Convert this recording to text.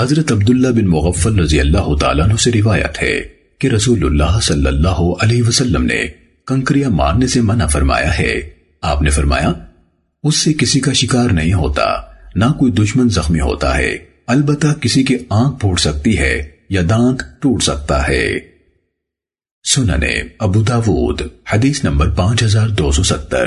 حضرت عبداللہ بن مغفل رضی اللہ تعالیٰ عنہ سے روایت ہے کہ رسول اللہ صلی اللہ علیہ وسلم نے کنکریاں مارنے سے منع فرمایا ہے۔ آپ نے فرمایا، اس سے کسی کا شکار نہیں ہوتا، نہ کوئی دشمن زخمی ہوتا ہے۔ البتہ کسی کی آنکھ پھوٹ سکتی ہے یا دانت ٹوٹ سکتا ہے۔ سننے ابو داود، حدیث نمبر پانچ ہزار دو سو ستر۔